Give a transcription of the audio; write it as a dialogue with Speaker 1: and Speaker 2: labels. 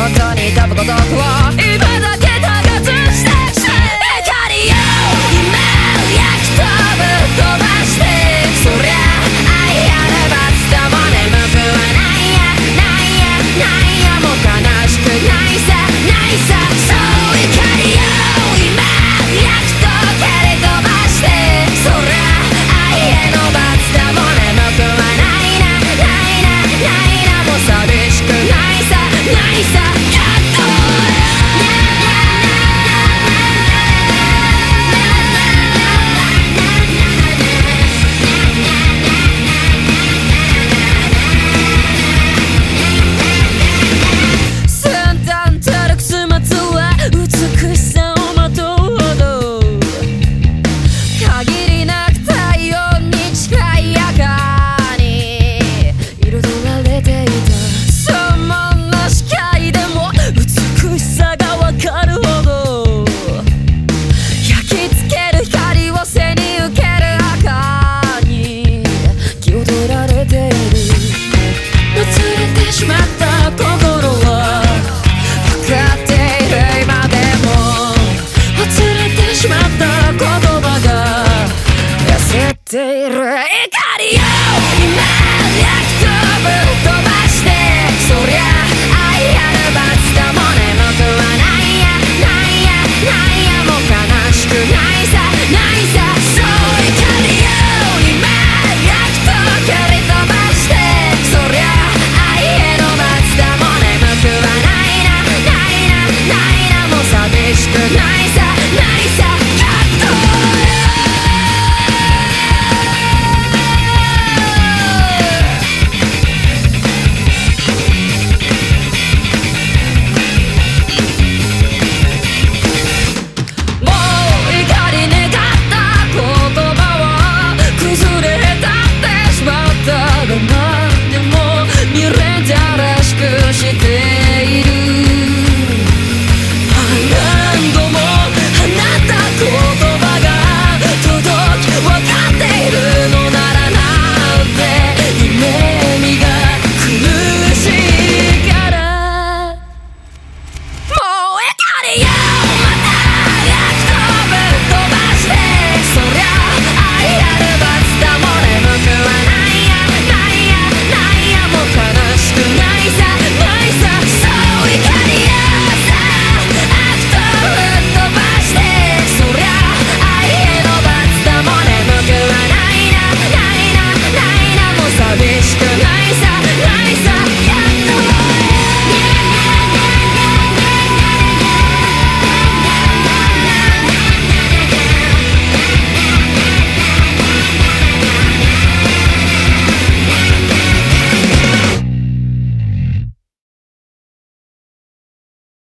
Speaker 1: 本当に飛ぶことを